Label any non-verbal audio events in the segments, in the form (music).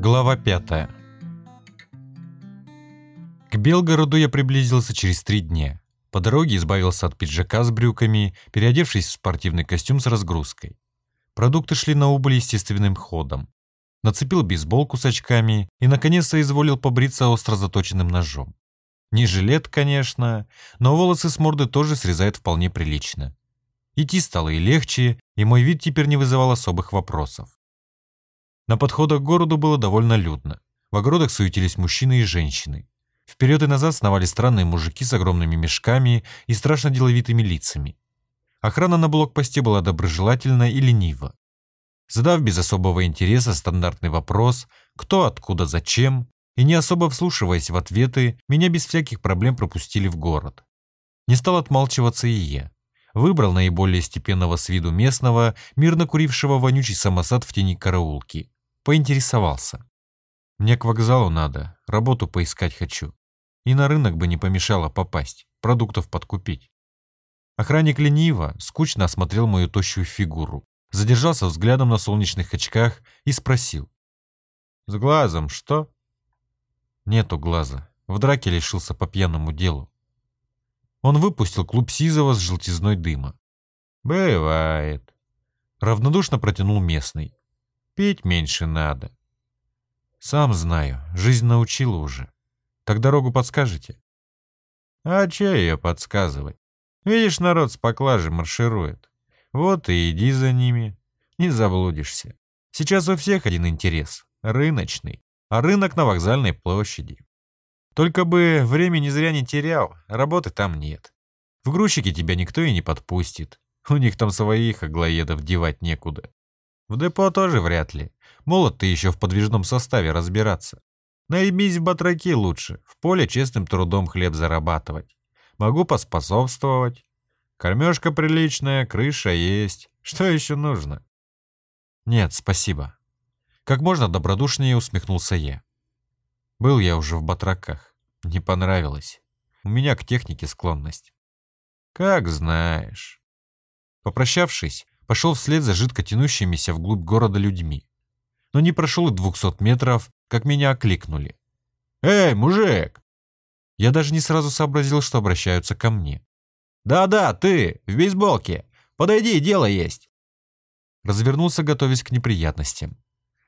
Глава 5 К Белгороду я приблизился через три дня. По дороге избавился от пиджака с брюками, переодевшись в спортивный костюм с разгрузкой. Продукты шли на убыль естественным ходом. Нацепил бейсболку с очками и, наконец, соизволил побриться остро заточенным ножом. Не жилет, конечно, но волосы с морды тоже срезает вполне прилично. Идти стало и легче, и мой вид теперь не вызывал особых вопросов. На подходах к городу было довольно людно. В огородах суетились мужчины и женщины. Вперед и назад сновали странные мужики с огромными мешками и страшно деловитыми лицами. Охрана на блокпосте была доброжелательна и ленива. Задав без особого интереса стандартный вопрос «кто, откуда, зачем», и не особо вслушиваясь в ответы, меня без всяких проблем пропустили в город. Не стал отмалчиваться и я. Выбрал наиболее степенного с виду местного, мирно курившего вонючий самосад в тени караулки. Поинтересовался. Мне к вокзалу надо, работу поискать хочу. И на рынок бы не помешало попасть, продуктов подкупить. Охранник лениво, скучно осмотрел мою тощую фигуру, задержался взглядом на солнечных очках и спросил. «С глазом что?» «Нету глаза. В драке лишился по пьяному делу». Он выпустил клуб сизого с желтизной дыма. «Бывает». Равнодушно протянул местный. Пить меньше надо. Сам знаю, жизнь научила уже. Так дорогу подскажете? А че ее подсказывать? Видишь, народ с поклажей марширует. Вот и иди за ними. Не заблудишься. Сейчас у всех один интерес — рыночный, а рынок на вокзальной площади. Только бы времени зря не терял, работы там нет. В грузчики тебя никто и не подпустит. У них там своих аглоедов девать некуда. В депо тоже вряд ли. Молод ты еще в подвижном составе разбираться. Наебись в батраки лучше, в поле честным трудом хлеб зарабатывать. Могу поспособствовать. Кормежка приличная, крыша есть. Что еще нужно? Нет, спасибо. Как можно добродушнее усмехнулся я. Был я уже в батраках. Не понравилось. У меня к технике склонность. Как знаешь. Попрощавшись, пошел вслед за жидко тянущимися вглубь города людьми. Но не прошел и двухсот метров, как меня окликнули. «Эй, мужик!» Я даже не сразу сообразил, что обращаются ко мне. «Да-да, ты, в бейсболке! Подойди, дело есть!» Развернулся, готовясь к неприятностям.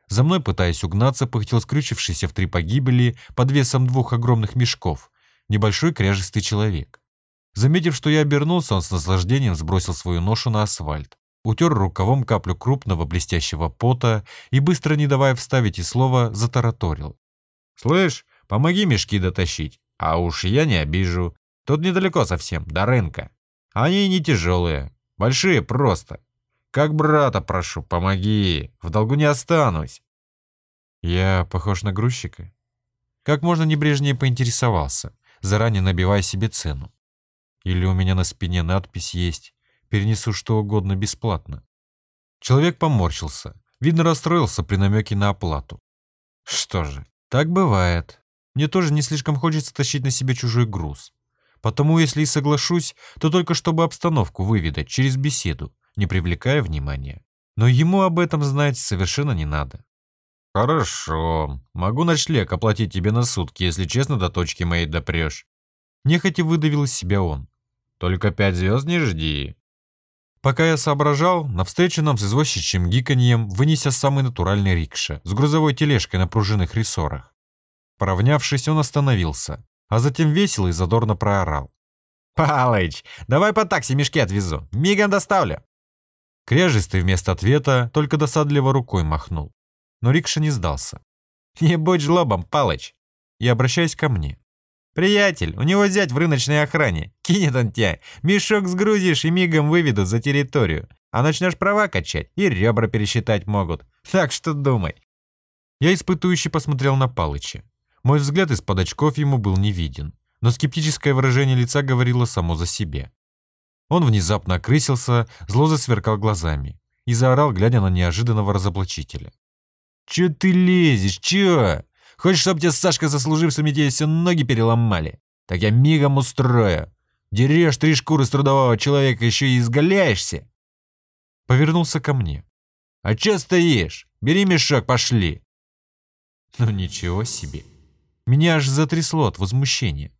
За мной, пытаясь угнаться, пыхтел скрючившийся в три погибели под весом двух огромных мешков, небольшой кряжистый человек. Заметив, что я обернулся, он с наслаждением сбросил свою ношу на асфальт утер рукавом каплю крупного блестящего пота и, быстро не давая вставить и слова, затараторил. «Слышь, помоги мешки дотащить, а уж я не обижу. Тут недалеко совсем, до рынка. Они не тяжелые, большие просто. Как брата прошу, помоги, в долгу не останусь». Я похож на грузчика? Как можно небрежнее поинтересовался, заранее набивая себе цену. Или у меня на спине надпись есть перенесу что угодно бесплатно. Человек поморщился, видно расстроился при намеке на оплату. Что же, так бывает. Мне тоже не слишком хочется тащить на себе чужой груз. Потому если и соглашусь, то только чтобы обстановку выведать через беседу, не привлекая внимания. Но ему об этом знать совершенно не надо. «Хорошо. Могу ночлег оплатить тебе на сутки, если честно до точки моей допрешь». Нехотя выдавил из себя он. «Только пять звезд не жди. Пока я соображал, навстречу нам с извозчичьим гиканьем вынеся самый натуральный рикша с грузовой тележкой на пружинных рессорах. Поравнявшись, он остановился, а затем весело и задорно проорал. «Палыч, давай по такси мешки отвезу, мигом доставлю!» Кряжистый вместо ответа только досадливо рукой махнул. Но рикша не сдался. «Не будь жлобом, Палыч!» И обращаясь ко мне. «Приятель, у него зять в рыночной охране. Кинет он тебя. Мешок сгрузишь и мигом выведут за территорию. А начнешь права качать, и ребра пересчитать могут. Так что думай». Я испытующе посмотрел на Палыча. Мой взгляд из-под очков ему был не виден, но скептическое выражение лица говорило само за себе. Он внезапно окрысился, зло засверкал глазами и заорал, глядя на неожиданного разоблачителя. «Чё ты лезешь, чё? Хочешь, чтобы тебе Сашка заслужившими тебе все ноги переломали? Так я мигом устрою. Дерешь три шкуры с трудового человека, еще и изгаляешься. Повернулся ко мне. А че стоишь? Бери мешок, пошли. Ну ничего себе. Меня аж затрясло от возмущения.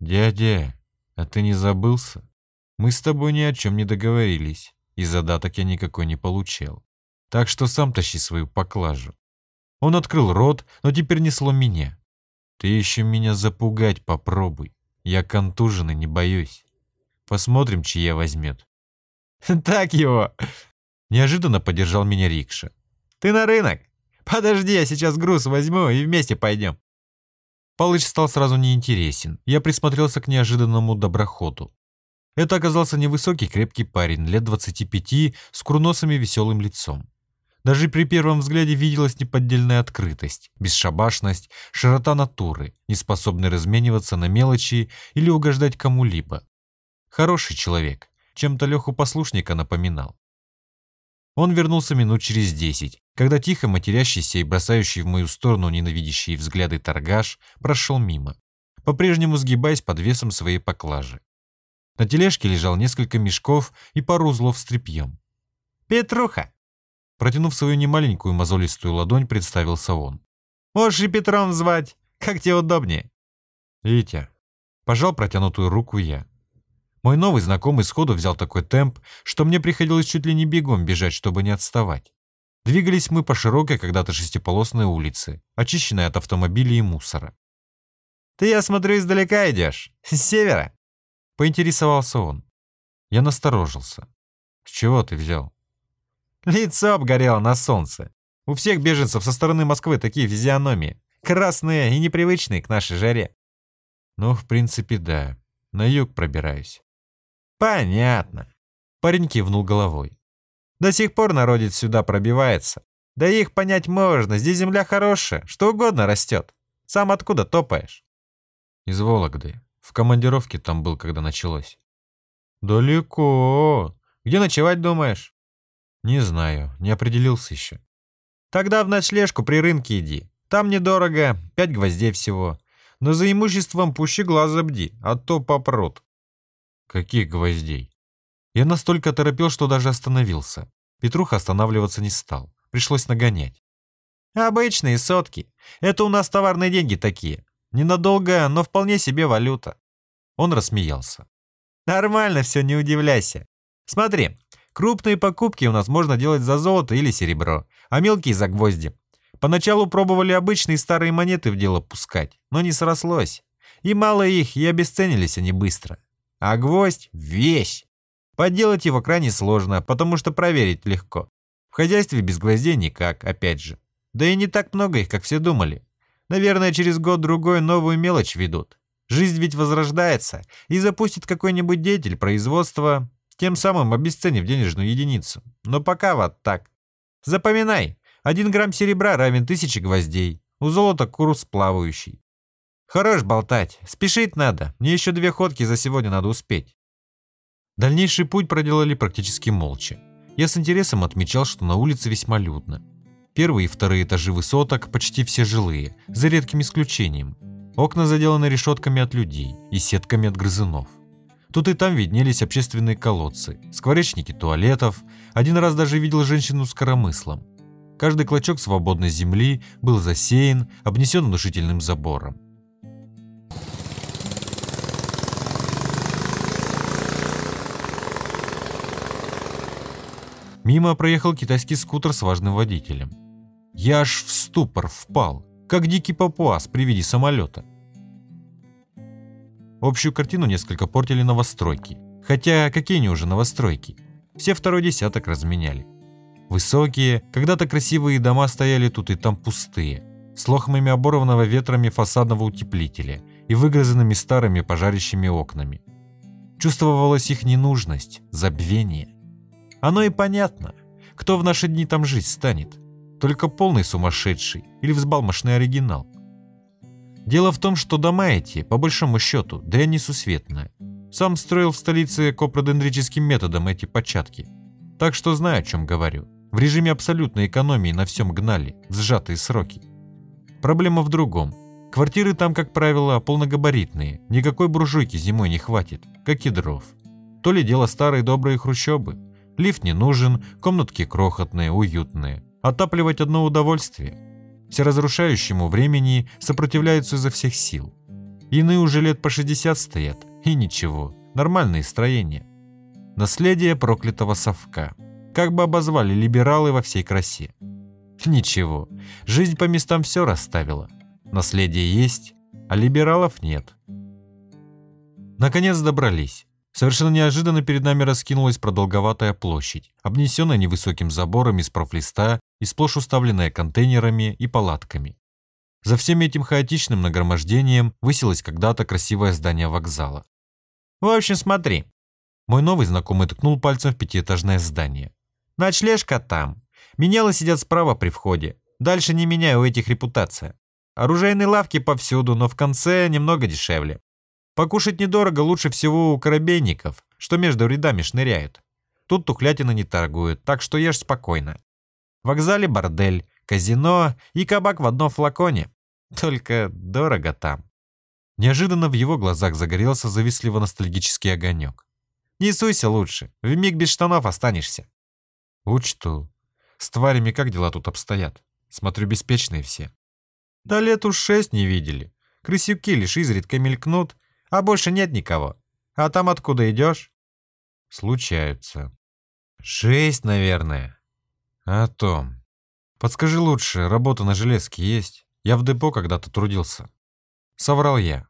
«Дядя, а ты не забылся? Мы с тобой ни о чем не договорились, и задаток я никакой не получал. Так что сам тащи свою поклажу». Он открыл рот, но теперь несло меня. «Ты еще меня запугать попробуй. Я контуженный, не боюсь. Посмотрим, чья возьмет». (laughs) «Так его!» Неожиданно поддержал меня рикша. «Ты на рынок? Подожди, я сейчас груз возьму и вместе пойдем». Палыч стал сразу неинтересен. Я присмотрелся к неожиданному доброходу. Это оказался невысокий крепкий парень, лет 25, с курносым и веселым лицом. Даже при первом взгляде виделась неподдельная открытость, бесшабашность, широта натуры, не способный размениваться на мелочи или угождать кому-либо. Хороший человек, чем-то Леху послушника напоминал. Он вернулся минут через десять, когда тихо матерящийся и бросающий в мою сторону ненавидящие взгляды торгаш прошел мимо, по-прежнему сгибаясь под весом своей поклажи. На тележке лежал несколько мешков и пару узлов с тряпьем. «Петруха!» Протянув свою немаленькую мозолистую ладонь, представился он. «Можешь и Петром звать, как тебе удобнее». «Витя». Пожал протянутую руку я. Мой новый знакомый сходу взял такой темп, что мне приходилось чуть ли не бегом бежать, чтобы не отставать. Двигались мы по широкой когда-то шестиполосной улице, очищенной от автомобилей и мусора. «Ты, я смотрю, издалека идешь. С севера?» Поинтересовался он. Я насторожился. «С чего ты взял?» Лицо обгорело на солнце. У всех беженцев со стороны Москвы такие физиономии. Красные и непривычные к нашей жаре. Ну, в принципе, да. На юг пробираюсь. Понятно. Парень кивнул головой. До сих пор народец сюда пробивается. Да их понять можно, здесь земля хорошая, что угодно растет. Сам откуда топаешь? Из Вологды. В командировке там был, когда началось. Далеко. Где ночевать думаешь? Не знаю, не определился еще. Тогда в ночлежку при рынке иди. Там недорого, пять гвоздей всего. Но за имуществом пущи глаза бди, а то попрут. Каких гвоздей? Я настолько торопил, что даже остановился. Петруха останавливаться не стал. Пришлось нагонять. Обычные сотки. Это у нас товарные деньги такие. Ненадолго, но вполне себе валюта. Он рассмеялся. Нормально все, не удивляйся. Смотри, крупные покупки у нас можно делать за золото или серебро, а мелкие за гвозди. Поначалу пробовали обычные старые монеты в дело пускать, но не срослось. И мало их, и обесценились они быстро. А гвоздь – вещь. Подделать его крайне сложно, потому что проверить легко. В хозяйстве без гвоздей никак, опять же. Да и не так много их, как все думали. Наверное, через год-другой новую мелочь ведут. Жизнь ведь возрождается, и запустит какой-нибудь деятель производства, тем самым обесценив денежную единицу. Но пока вот так. Запоминай, один грамм серебра равен тысяче гвоздей. У золота курс плавающий. Хорош болтать. Спешить надо. Мне еще две ходки за сегодня надо успеть. Дальнейший путь проделали практически молча. Я с интересом отмечал, что на улице весьма людно. Первые и вторые этажи высоток почти все жилые, за редким исключением. Окна заделаны решетками от людей и сетками от грызунов. Тут и там виднелись общественные колодцы, скворечники туалетов. Один раз даже видел женщину с коромыслом. Каждый клочок свободной земли был засеян, обнесен внушительным забором. Мимо проехал китайский скутер с важным водителем. Я аж в ступор впал, как дикий папуас при виде самолета. Общую картину несколько портили новостройки. Хотя какие они уже новостройки? Все второй десяток разменяли. Высокие, когда-то красивые дома стояли тут и там пустые, с лохмами оборванного ветрами фасадного утеплителя и выгрызанными старыми пожарящими окнами. Чувствовалась их ненужность, забвение. Оно и понятно. Кто в наши дни там жить станет? Только полный сумасшедший или взбалмошный оригинал. Дело в том, что дома эти, по большому счету, дрянь несусветная. Сам строил в столице копродендрическим методом эти початки. Так что знаю, о чем говорю. В режиме абсолютной экономии на всем гнали, в сжатые сроки. Проблема в другом. Квартиры там, как правило, полногабаритные, никакой буржуйки зимой не хватит, как и дров. То ли дело старые добрые хрущобы, Лифт не нужен, комнатки крохотные, уютные. Отапливать одно удовольствие. Всеразрушающему времени сопротивляются изо всех сил. Иные уже лет по 60 стоят, и ничего, нормальные строения. Наследие проклятого совка. Как бы обозвали либералы во всей красе. Ничего, жизнь по местам все расставила. Наследие есть, а либералов нет. Наконец добрались. Совершенно неожиданно перед нами раскинулась продолговатая площадь, обнесенная невысоким забором из профлиста и сплошь уставленная контейнерами и палатками. За всем этим хаотичным нагромождением высилось когда-то красивое здание вокзала. В общем, смотри. Мой новый знакомый ткнул пальцем в пятиэтажное здание. Ночлежка там. Менялы сидят справа при входе. Дальше не меняю у этих репутация. Оружейные лавки повсюду, но в конце немного дешевле. Покушать недорого лучше всего у корабейников, что между рядами шныряют. Тут тухлятина не торгуют, так что ешь спокойно. В вокзале бордель, казино и кабак в одном флаконе. Только дорого там. Неожиданно в его глазах загорелся завистливо-ностальгический огонек. «Не суйся лучше, вмиг без штанов останешься». «Учту. С тварями как дела тут обстоят? Смотрю, беспечные все». «Да лет уж шесть не видели. Крысюки лишь изредка мелькнут, а больше нет никого. А там откуда идешь?» «Случаются». «Шесть, наверное». «А то. Подскажи лучше, работа на железке есть? Я в депо когда-то трудился». Соврал я.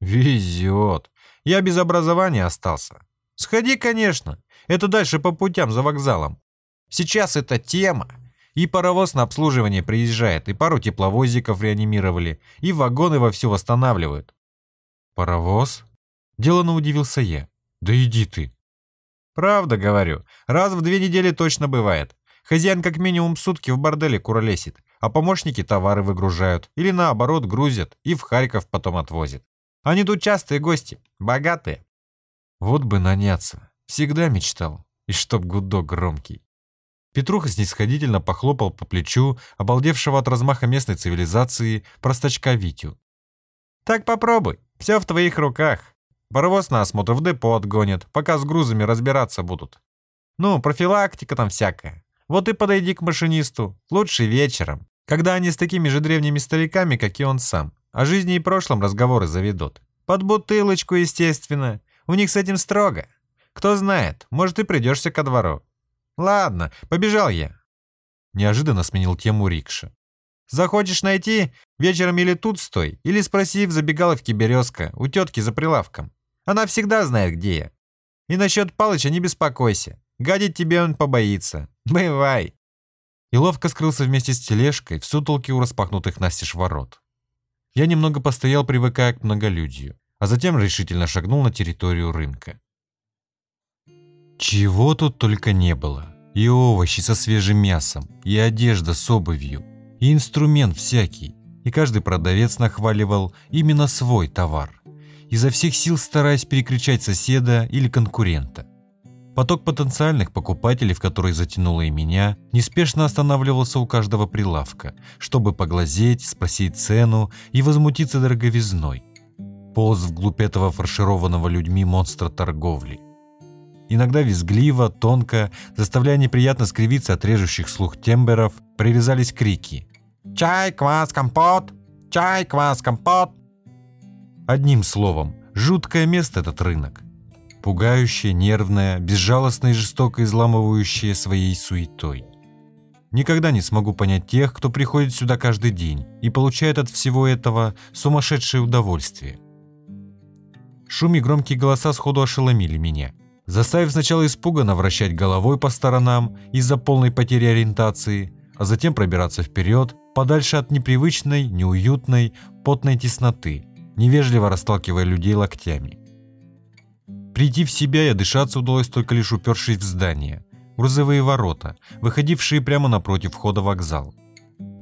«Везет. Я без образования остался. Сходи, конечно. Это дальше по путям за вокзалом. Сейчас это тема. И паровоз на обслуживание приезжает, и пару тепловозиков реанимировали, и вагоны вовсю восстанавливают. Паровоз? Делано удивился я. Да иди ты. Правда говорю, раз в две недели точно бывает. Хозяин как минимум сутки в борделе куролесит, а помощники товары выгружают или наоборот грузят и в Харьков потом отвозят. Они тут частые гости, богатые. Вот бы наняться. Всегда мечтал. И чтоб гудок громкий. Петруха снисходительно похлопал по плечу обалдевшего от размаха местной цивилизации простачка Витю. «Так попробуй. Все в твоих руках. Паровоз на осмотр в депо отгонят, пока с грузами разбираться будут. Ну, профилактика там всякая. Вот и подойди к машинисту. Лучше вечером, когда они с такими же древними стариками, как и он сам, о жизни и прошлом разговоры заведут. Под бутылочку, естественно. У них с этим строго. Кто знает, может и придешься ко двору. Ладно, побежал я. Неожиданно сменил тему рикша. Захочешь найти? Вечером или тут стой, или спроси в забегаловке «Березка» у тетки за прилавком. Она всегда знает, где я. И насчет Палыча не беспокойся. Гадить тебе он побоится. Бывай. И ловко скрылся вместе с тележкой в сутолке у распахнутых настежь ворот. Я немного постоял, привыкая к многолюдью, а затем решительно шагнул на территорию рынка. Чего тут только не было. И овощи со свежим мясом, и одежда с обувью, и инструмент всякий, и каждый продавец нахваливал именно свой товар, изо всех сил стараясь перекричать соседа или конкурента. Поток потенциальных покупателей, в который затянуло и меня, неспешно останавливался у каждого прилавка, чтобы поглазеть, спросить цену и возмутиться дороговизной. Полз вглубь этого фаршированного людьми монстра торговли. Иногда визгливо, тонко, заставляя неприятно скривиться от режущих слух темберов, прорезались крики Чай, квас, компот! Чай, квас, компот!» Одним словом, жуткое место этот рынок. Пугающее, нервное, безжалостно и жестоко изламывающее своей суетой. Никогда не смогу понять тех, кто приходит сюда каждый день и получает от всего этого сумасшедшее удовольствие. Шум и громкие голоса сходу ошеломили меня, заставив сначала испуганно вращать головой по сторонам из-за полной потери ориентации, а затем пробираться вперед, подальше от непривычной, неуютной, потной тесноты, невежливо расталкивая людей локтями. Прийти в себя и дышаться удалось только лишь упершись в здание. Грузовые ворота, выходившие прямо напротив входа вокзал.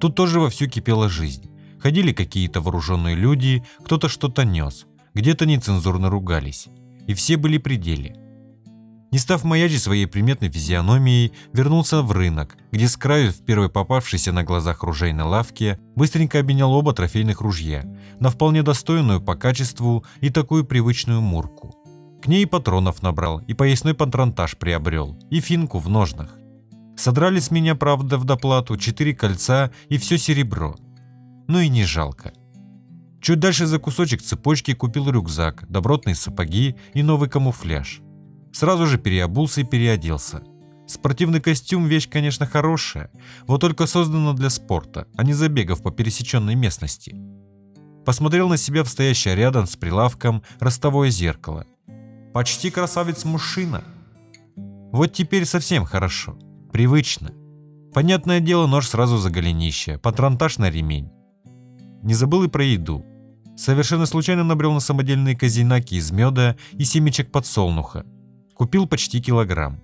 Тут тоже вовсю кипела жизнь. Ходили какие-то вооруженные люди, кто-то что-то нес, где-то нецензурно ругались. И все были при деле – не став маячить своей приметной физиономией, вернулся в рынок, где с краю в первой попавшейся на глазах ружейной лавке быстренько обменял оба трофейных ружья на вполне достойную по качеству и такую привычную мурку. К ней патронов набрал, и поясной патронтаж приобрел, и финку в ножнах. Содрали с меня, правда, в доплату четыре кольца и все серебро. Ну и не жалко. Чуть дальше за кусочек цепочки купил рюкзак, добротные сапоги и новый камуфляж. Сразу же переобулся и переоделся. Спортивный костюм – вещь, конечно, хорошая, вот только создана для спорта, а не забегов по пересеченной местности. Посмотрел на себя в стоящее рядом с прилавком ростовое зеркало. Почти красавец-мужчина. Вот теперь совсем хорошо. Привычно. Понятное дело, нож сразу за голенище, патронтаж на ремень. Не забыл и про еду. Совершенно случайно набрел на самодельные казинаки из меда и семечек подсолнуха. Купил почти килограмм.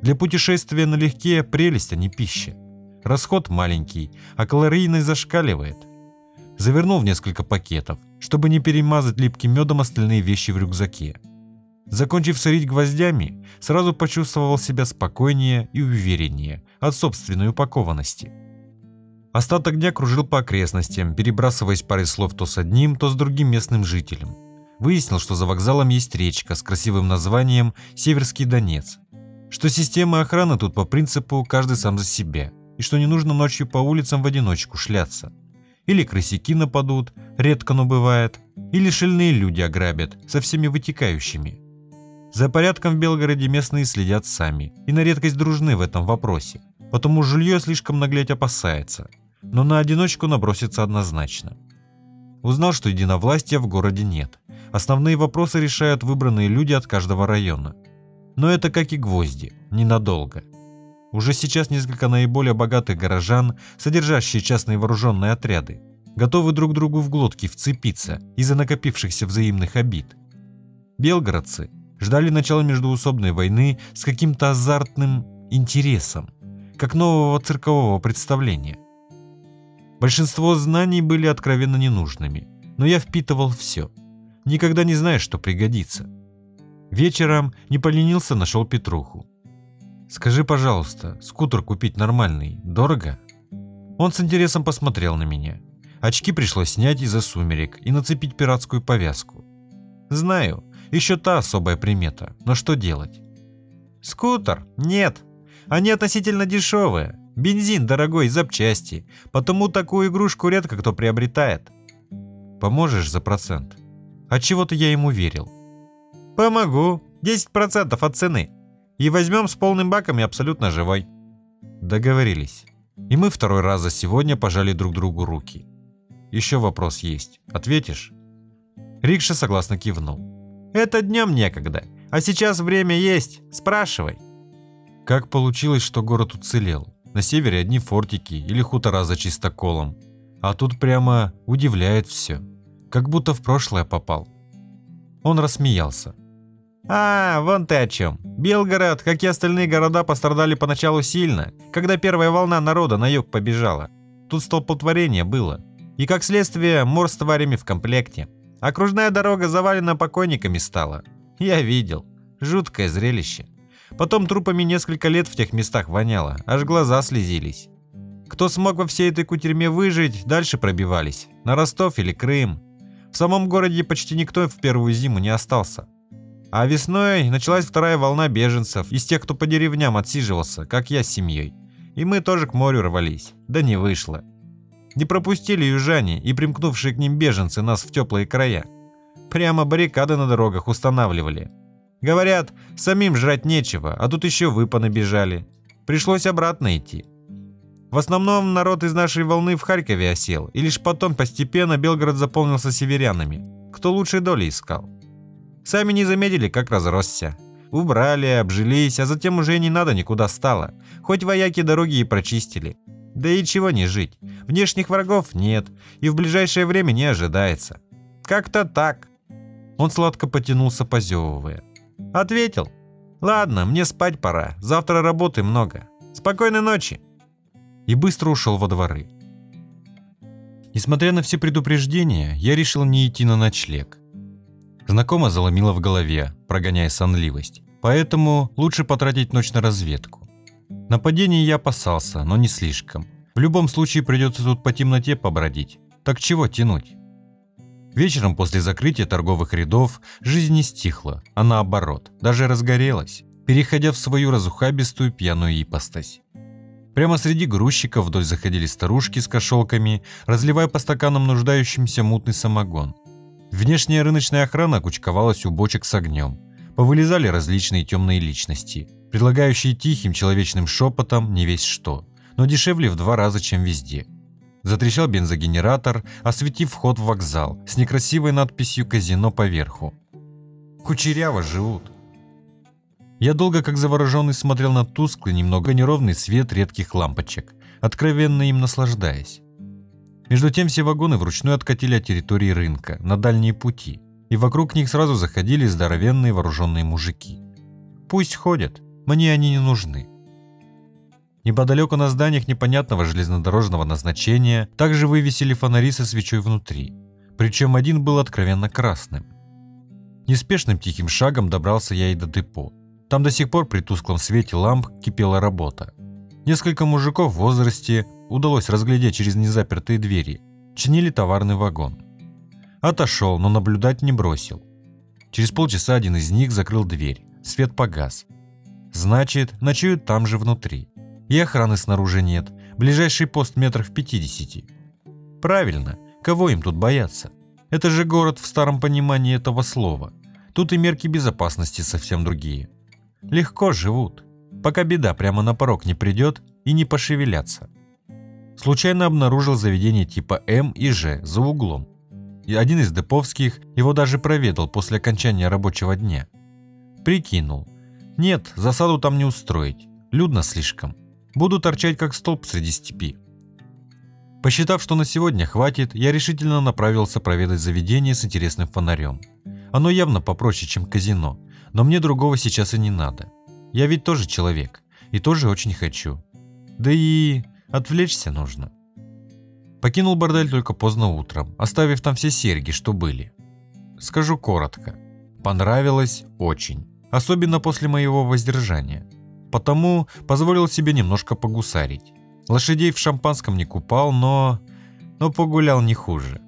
Для путешествия налегке прелесть, а не пища. Расход маленький, а калорийность зашкаливает. Завернул в несколько пакетов, чтобы не перемазать липким медом остальные вещи в рюкзаке. Закончив сорить гвоздями, сразу почувствовал себя спокойнее и увереннее от собственной упакованности. Остаток дня кружил по окрестностям, перебрасываясь парой слов то с одним, то с другим местным жителем. Выяснил, что за вокзалом есть речка с красивым названием «Северский Донец», что система охраны тут по принципу «каждый сам за себя», и что не нужно ночью по улицам в одиночку шляться. Или крысяки нападут, редко, но бывает, или шельные люди ограбят, со всеми вытекающими. За порядком в Белгороде местные следят сами и на редкость дружны в этом вопросе, потому жилье слишком наглеть опасается, но на одиночку набросится однозначно. Узнал, что единовластия в городе нет. Основные вопросы решают выбранные люди от каждого района. Но это как и гвозди, ненадолго. Уже сейчас несколько наиболее богатых горожан, содержащие частные вооруженные отряды, готовы друг другу в глотки вцепиться из-за накопившихся взаимных обид. Белгородцы ждали начала междуусобной войны с каким-то азартным интересом, как нового циркового представления. Большинство знаний были откровенно ненужными, но я впитывал все. Никогда не знаешь, что пригодится. Вечером не поленился, нашел Петруху. «Скажи, пожалуйста, скутер купить нормальный дорого?» Он с интересом посмотрел на меня. Очки пришлось снять из-за сумерек и нацепить пиратскую повязку. «Знаю, еще та особая примета, но что делать?» «Скутер? Нет. Они относительно дешевые. Бензин дорогой, запчасти. Потому такую игрушку редко кто приобретает». «Поможешь за процент?» Отчего-то я ему верил. «Помогу. 10% от цены. И возьмем с полным баком и абсолютно живой. Договорились. И мы второй раз за сегодня пожали друг другу руки. Еще вопрос есть. Ответишь? Рикша согласно кивнул. Это днем некогда. А сейчас время есть. Спрашивай. Как получилось, что город уцелел? На севере одни фортики или хутора за чистоколом. А тут прямо удивляет все. Как будто в прошлое попал. Он рассмеялся. А, вон ты о чем. Белгород, как и остальные города, пострадали поначалу сильно, когда первая волна народа на юг побежала. Тут столпотворение было. И как следствие, мор с тварями в комплекте. Окружная дорога завалена покойниками стала. Я видел. Жуткое зрелище. Потом трупами несколько лет в тех местах воняло, аж глаза слезились. Кто смог во всей этой кутерьме выжить, дальше пробивались. На Ростов или Крым. В самом городе почти никто в первую зиму не остался. А весной началась вторая волна беженцев из тех, кто по деревням отсиживался, как я с семьей. И мы тоже к морю рвались. Да не вышло. Не пропустили южане и примкнувшие к ним беженцы нас в теплые края. Прямо баррикады на дорогах устанавливали. Говорят, самим жрать нечего, а тут еще вы понабежали. Пришлось обратно идти. В основном народ из нашей волны в Харькове осел, и лишь потом постепенно Белгород заполнился северянами, кто лучшей доли искал. Сами не заметили, как разросся. Убрали, обжились, а затем уже не надо никуда стало. Хоть вояки дороги и прочистили. Да и чего не жить. Внешних врагов нет, и в ближайшее время не ожидается. Как-то так. Он сладко потянулся, позевывая. Ответил. Ладно, мне спать пора. Завтра работы много. Спокойной ночи. И быстро ушел во дворы. Несмотря на все предупреждения, я решил не идти на ночлег. Знакомо заломило в голове, прогоняя сонливость. Поэтому лучше потратить ночь на разведку. Нападений я опасался, но не слишком. В любом случае придется тут по темноте побродить. Так чего тянуть? Вечером после закрытия торговых рядов жизнь не стихла, а наоборот, даже разгорелась, переходя в свою разухабистую пьяную ипостась. Прямо среди грузчиков вдоль заходили старушки с кошелками, разливая по стаканам нуждающимся мутный самогон. Внешняя рыночная охрана кучковалась у бочек с огнем. Повылезали различные темные личности, предлагающие тихим человечным шепотом не весь что, но дешевле в два раза, чем везде. Затрещал бензогенератор, осветив вход в вокзал с некрасивой надписью «Казино» поверху. Кучеряво живут. Я долго, как завороженный, смотрел на тусклый, немного неровный свет редких лампочек, откровенно им наслаждаясь. Между тем все вагоны вручную откатили от территории рынка на дальние пути, и вокруг них сразу заходили здоровенные вооруженные мужики. Пусть ходят, мне они не нужны. Неподалеку на зданиях непонятного железнодорожного назначения также вывесили фонари со свечой внутри, причем один был откровенно красным. Неспешным тихим шагом добрался я и до депо. Там до сих пор при тусклом свете ламп кипела работа. Несколько мужиков в возрасте удалось разглядеть через незапертые двери, чинили товарный вагон. Отошел, но наблюдать не бросил. Через полчаса один из них закрыл дверь, свет погас. Значит, ночуют там же внутри. И охраны снаружи нет, ближайший пост метров в 50. Правильно, кого им тут бояться? Это же город в старом понимании этого слова. Тут и мерки безопасности совсем другие. Легко живут, пока беда прямо на порог не придет и не пошевелятся. Случайно обнаружил заведение типа М и Ж за углом. И один из деповских его даже проведал после окончания рабочего дня. Прикинул. Нет, засаду там не устроить. Людно слишком. Буду торчать как столб среди степи. Посчитав, что на сегодня хватит, я решительно направился проведать заведение с интересным фонарем. Оно явно попроще, чем казино, но мне другого сейчас и не надо. Я ведь тоже человек, и тоже очень хочу. Да и отвлечься нужно. Покинул бордель только поздно утром, оставив там все серьги, что были. Скажу коротко. Понравилось очень. Особенно после моего воздержания потому позволил себе немножко погусарить. Лошадей в шампанском не купал, но... но погулял не хуже.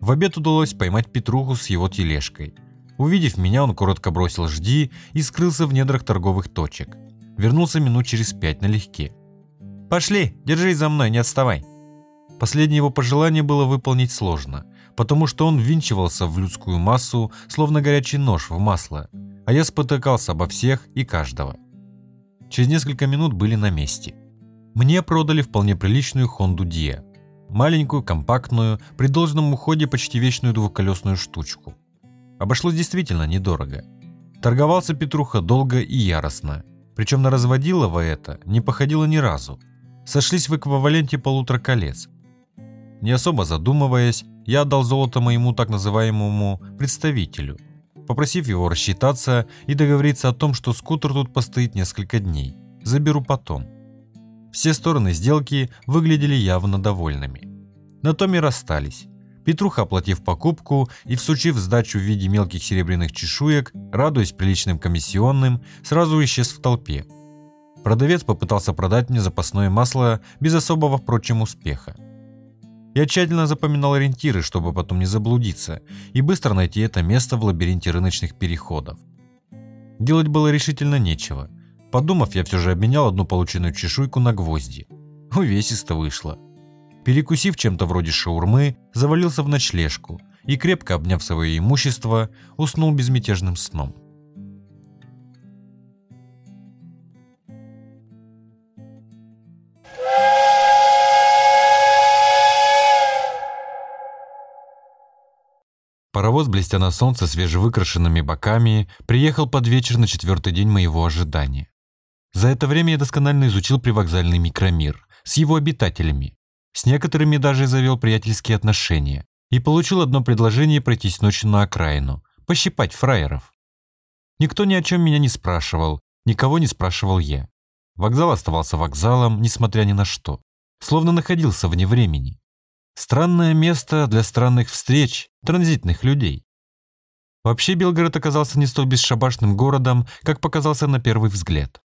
В обед удалось поймать Петруху с его тележкой. Увидев меня, он коротко бросил «жди» и скрылся в недрах торговых точек. Вернулся минут через пять налегке. «Пошли, держись за мной, не отставай!» Последнее его пожелание было выполнить сложно, потому что он ввинчивался в людскую массу, словно горячий нож в масло, а я спотыкался обо всех и каждого. Через несколько минут были на месте. Мне продали вполне приличную Honda Dia. Маленькую, компактную, при должном уходе почти вечную двухколесную штучку. Обошлось действительно недорого. Торговался Петруха долго и яростно. Причем на разводилово это не походило ни разу. Сошлись в эквиваленте полутора колец. Не особо задумываясь, я отдал золото моему так называемому представителю – попросив его рассчитаться и договориться о том, что скутер тут постоит несколько дней. Заберу потом. Все стороны сделки выглядели явно довольными. На том и расстались. Петруха, оплатив покупку и всучив сдачу в виде мелких серебряных чешуек, радуясь приличным комиссионным, сразу исчез в толпе. Продавец попытался продать мне запасное масло без особого, впрочем, успеха. Я тщательно запоминал ориентиры, чтобы потом не заблудиться, и быстро найти это место в лабиринте рыночных переходов. Делать было решительно нечего. Подумав, я все же обменял одну полученную чешуйку на гвозди. Увесисто вышло. Перекусив чем-то вроде шаурмы, завалился в ночлежку и, крепко обняв свое имущество, уснул безмятежным сном. Паровоз, блестя на солнце свежевыкрашенными боками, приехал под вечер на четвертый день моего ожидания. За это время я досконально изучил привокзальный микромир с его обитателями. С некоторыми даже завел приятельские отношения и получил одно предложение пройтись ночью на окраину, пощипать фраеров. Никто ни о чем меня не спрашивал, никого не спрашивал я. Вокзал оставался вокзалом, несмотря ни на что, словно находился вне времени. Странное место для странных встреч, транзитных людей. Вообще Белгород оказался не столь бесшабашным городом, как показался на первый взгляд.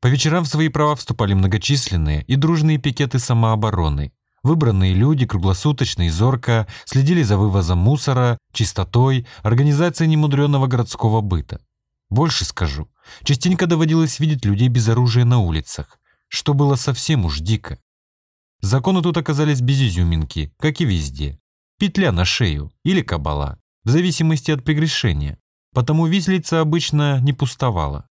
По вечерам в свои права вступали многочисленные и дружные пикеты самообороны. Выбранные люди круглосуточно и зорко следили за вывозом мусора, чистотой, организацией немудренного городского быта. Больше скажу, частенько доводилось видеть людей без оружия на улицах. что было совсем уж дико. Законы тут оказались без изюминки, как и везде. Петля на шею или кабала, в зависимости от прегрешения. Потому виселица обычно не пустовала.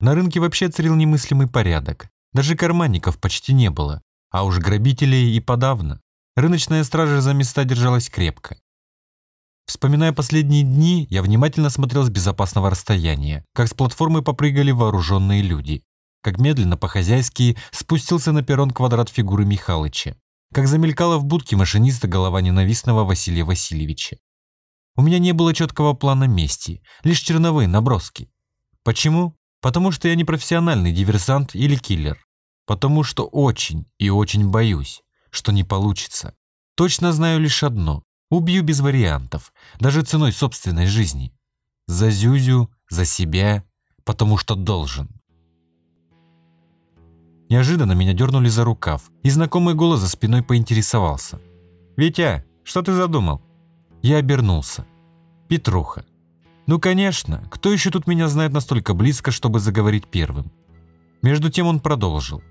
На рынке вообще царил немыслимый порядок. Даже карманников почти не было, а уж грабителей и подавно. Рыночная стража за места держалась крепко. Вспоминая последние дни, я внимательно смотрел с безопасного расстояния, как с платформы попрыгали вооруженные люди, как медленно по-хозяйски спустился на перрон квадрат фигуры Михалыча, как замелькала в будке машиниста голова ненавистного Василия Васильевича. У меня не было четкого плана мести, лишь черновые наброски. Почему? Потому что я не профессиональный диверсант или киллер. Потому что очень и очень боюсь, что не получится. Точно знаю лишь одно. Убью без вариантов, даже ценой собственной жизни. За Зюзю, за себя, потому что должен. Неожиданно меня дернули за рукав, и знакомый голос за спиной поинтересовался. «Витя, что ты задумал?» Я обернулся. Петруха. Ну, конечно, кто еще тут меня знает настолько близко, чтобы заговорить первым? Между тем он продолжил.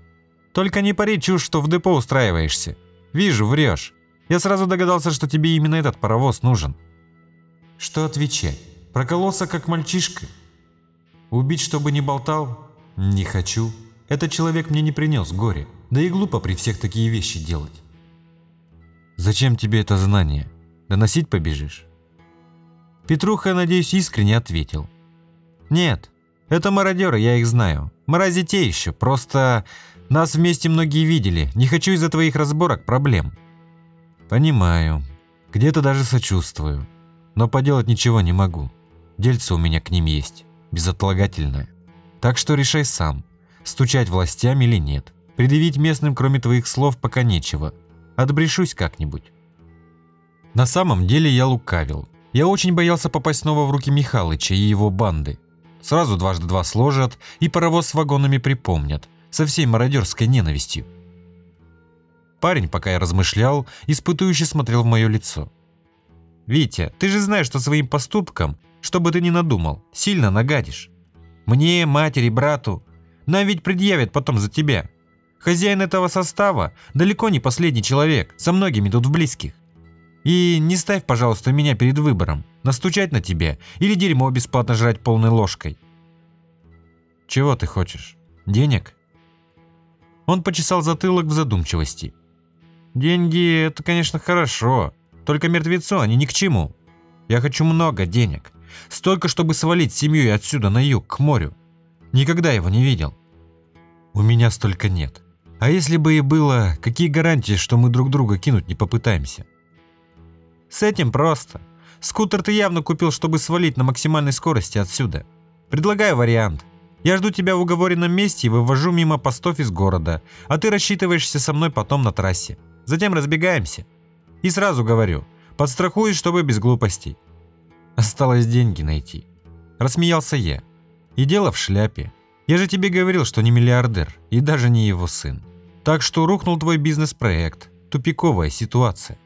«Только не пари чушь, что в депо устраиваешься. Вижу, врешь. Я сразу догадался, что тебе именно этот паровоз нужен». «Что отвечать? Прокололся, как мальчишка?» «Убить, чтобы не болтал? Не хочу. Этот человек мне не принес горе. Да и глупо при всех такие вещи делать». «Зачем тебе это знание? Доносить побежишь?» Петруха, надеюсь, искренне ответил. «Нет, это мародеры, я их знаю. Мрази те еще, просто нас вместе многие видели. Не хочу из-за твоих разборок проблем». «Понимаю. Где-то даже сочувствую. Но поделать ничего не могу. Дельце у меня к ним есть. Безотлагательное. Так что решай сам, стучать властям или нет. Предъявить местным, кроме твоих слов, пока нечего. Отбрешусь как-нибудь». На самом деле я лукавил. Я очень боялся попасть снова в руки Михалыча и его банды. Сразу дважды два сложат и паровоз с вагонами припомнят, со всей мародерской ненавистью. Парень, пока я размышлял, испытующе смотрел в мое лицо. «Витя, ты же знаешь, что своим поступком, что бы ты ни надумал, сильно нагадишь. Мне, матери, брату. Нам ведь предъявят потом за тебя. Хозяин этого состава далеко не последний человек, со многими тут в близких. И не ставь, пожалуйста, меня перед выбором, настучать на тебя или дерьмо бесплатно жрать полной ложкой. Чего ты хочешь? Денег? Он почесал затылок в задумчивости. Деньги – это, конечно, хорошо, только мертвецу они ни к чему. Я хочу много денег. Столько, чтобы свалить семью отсюда на юг, к морю. Никогда его не видел. У меня столько нет. А если бы и было, какие гарантии, что мы друг друга кинуть не попытаемся? С этим просто. Скутер ты явно купил, чтобы свалить на максимальной скорости отсюда. Предлагаю вариант. Я жду тебя в уговоренном месте и вывожу мимо постов из города, а ты рассчитываешься со мной потом на трассе. Затем разбегаемся. И сразу говорю, подстрахуюсь, чтобы без глупостей. Осталось деньги найти. Рассмеялся я. И дело в шляпе. Я же тебе говорил, что не миллиардер, и даже не его сын. Так что рухнул твой бизнес-проект. Тупиковая ситуация.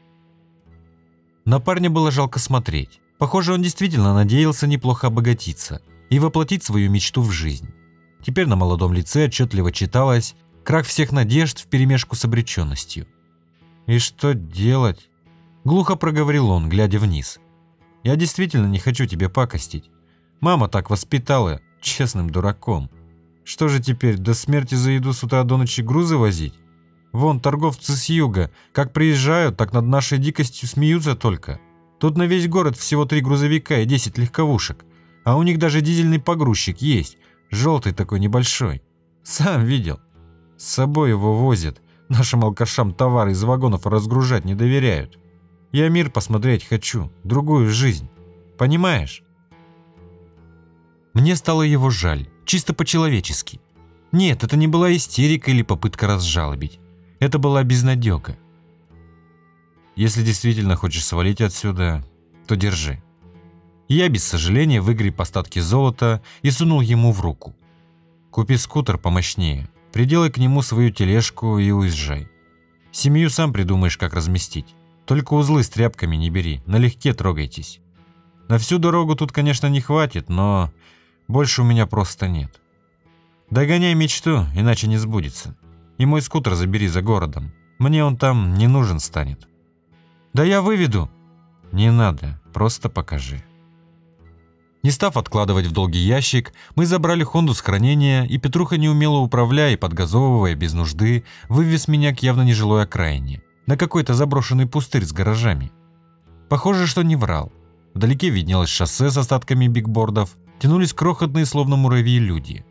На парня было жалко смотреть. Похоже, он действительно надеялся неплохо обогатиться и воплотить свою мечту в жизнь. Теперь на молодом лице отчетливо читалось крах всех надежд вперемешку с обреченностью. «И что делать?» Глухо проговорил он, глядя вниз. «Я действительно не хочу тебе пакостить. Мама так воспитала, честным дураком. Что же теперь, до смерти за еду с утра до ночи грузы возить? Вон, торговцы с юга, как приезжают, так над нашей дикостью смеются только. Тут на весь город всего три грузовика и десять легковушек. А у них даже дизельный погрузчик есть, желтый такой небольшой. Сам видел. С собой его возят. Нашим алкашам товары из вагонов разгружать не доверяют. Я мир посмотреть хочу, другую жизнь. Понимаешь? Мне стало его жаль, чисто по-человечески. Нет, это не была истерика или попытка разжалобить. Это была безнадега. Если действительно хочешь свалить отсюда, то держи. Я без сожаления выгреб остатки золота и сунул ему в руку. Купи скутер помощнее, приделай к нему свою тележку и уезжай. Семью сам придумаешь, как разместить. Только узлы с тряпками не бери, налегке трогайтесь. На всю дорогу тут, конечно, не хватит, но больше у меня просто нет. Догоняй мечту, иначе не сбудется. И мой скутер забери за городом. Мне он там не нужен станет». «Да я выведу». «Не надо, просто покажи». Не став откладывать в долгий ящик, мы забрали Хонду с хранения, и Петруха, неумело управляя и подгазовывая без нужды, вывез меня к явно нежилой окраине, на какой-то заброшенный пустырь с гаражами. Похоже, что не врал. Вдалеке виднелось шоссе с остатками бигбордов, тянулись крохотные, словно муравьи, люди.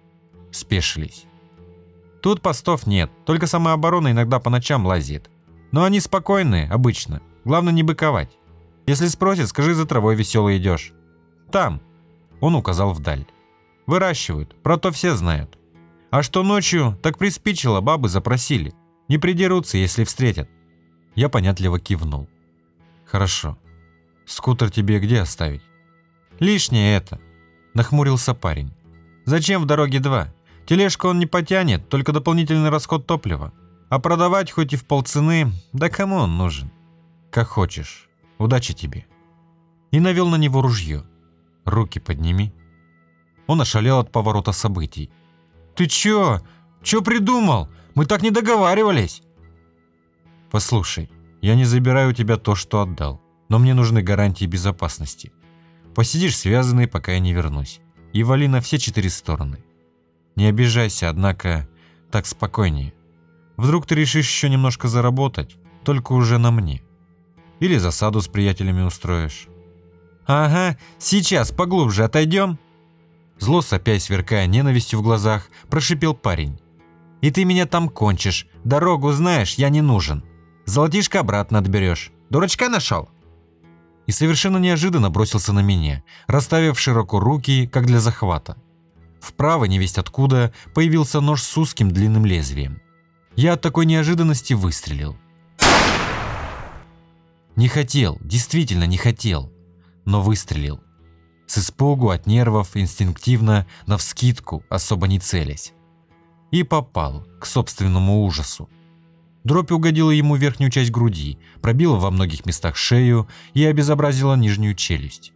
Спешились. Тут постов нет, только самооборона иногда по ночам лазит. Но они спокойные, обычно. Главное не быковать. Если спросят, скажи, за травой веселый идешь. Там, он указал вдаль. «Выращивают, про то все знают. А что ночью, так приспичило, бабы запросили. Не придерутся, если встретят». Я понятливо кивнул. «Хорошо. Скутер тебе где оставить?» «Лишнее это», – нахмурился парень. «Зачем в дороге два? Тележку он не потянет, только дополнительный расход топлива. А продавать хоть и в полцены, да кому он нужен? Как хочешь. Удачи тебе». И навел на него ружье. Руки подними». Он ошалел от поворота событий. «Ты чё? Чё придумал? Мы так не договаривались!» «Послушай, я не забираю у тебя то, что отдал, но мне нужны гарантии безопасности. Посидишь связанный, пока я не вернусь, и вали на все четыре стороны. Не обижайся, однако, так спокойнее. Вдруг ты решишь еще немножко заработать, только уже на мне. Или засаду с приятелями устроишь. «Ага, сейчас поглубже отойдем». Зло сопя сверкая ненавистью в глазах, прошипел парень. «И ты меня там кончишь. Дорогу знаешь, я не нужен. Золотишко обратно отберешь. Дурачка нашел?» И совершенно неожиданно бросился на меня, расставив широко руки, как для захвата. Вправо, невесть откуда, появился нож с узким длинным лезвием. Я от такой неожиданности выстрелил. Не хотел, действительно не хотел но выстрелил. С испугу, от нервов, инстинктивно, навскидку, особо не целясь. И попал, к собственному ужасу. Дробь угодила ему верхнюю часть груди, пробила во многих местах шею и обезобразила нижнюю челюсть.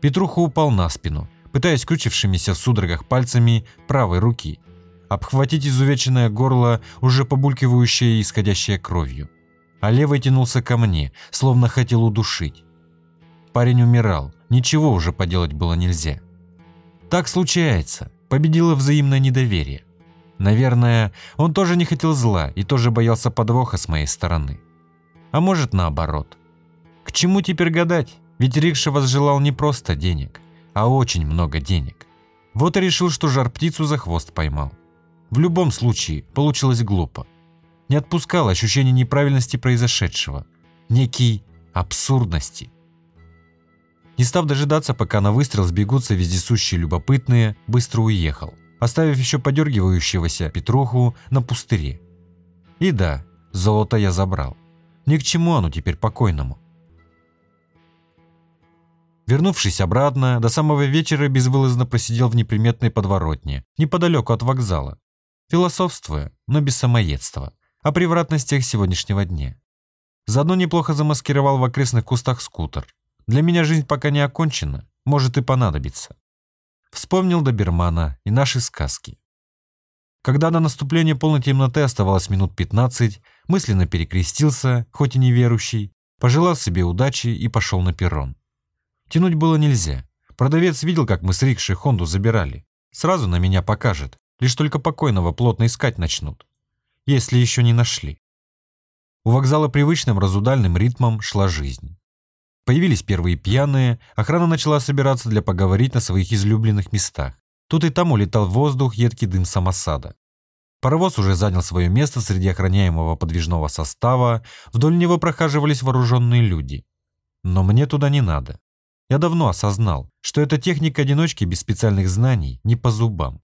Петруха упал на спину, пытаясь крутившимися в судорогах пальцами правой руки обхватить изувеченное горло, уже побулькивающее и исходящее кровью. А левый тянулся ко мне, словно хотел удушить. Парень умирал, ничего уже поделать было нельзя. Так случается, победило взаимное недоверие. Наверное, он тоже не хотел зла и тоже боялся подвоха с моей стороны. А может наоборот. К чему теперь гадать? Ведь Рикша возжелал не просто денег, а очень много денег. Вот и решил, что жар-птицу за хвост поймал. В любом случае, получилось глупо. Не отпускал ощущение неправильности произошедшего, некий абсурдности. Не став дожидаться, пока на выстрел сбегутся вездесущие любопытные, быстро уехал, оставив еще подергивающегося Петруху на пустыре. И да, золото я забрал. Ни к чему оно теперь покойному. Вернувшись обратно, до самого вечера безвылазно просидел в неприметной подворотне, неподалеку от вокзала, философствуя, но без самоедства, о превратностях сегодняшнего дня. Заодно неплохо замаскировал в окрестных кустах скутер, для меня жизнь пока не окончена, может и понадобится. Вспомнил добермана и наши сказки. Когда до наступления полной темноты оставалось минут 15, мысленно перекрестился, хоть и неверующий, пожелал себе удачи и пошел на перрон. Тянуть было нельзя. Продавец видел, как мы с Рикшей Хонду забирали. Сразу на меня покажет, лишь только покойного плотно искать начнут. Если еще не нашли. У вокзала привычным разудальным ритмом шла жизнь. Появились первые пьяные, охрана начала собираться для поговорить на своих излюбленных местах. Тут и там улетал в воздух едкий дым самосада. Паровоз уже занял свое место среди охраняемого подвижного состава, вдоль него прохаживались вооруженные люди. Но мне туда не надо. Я давно осознал, что эта техника одиночки без специальных знаний не по зубам.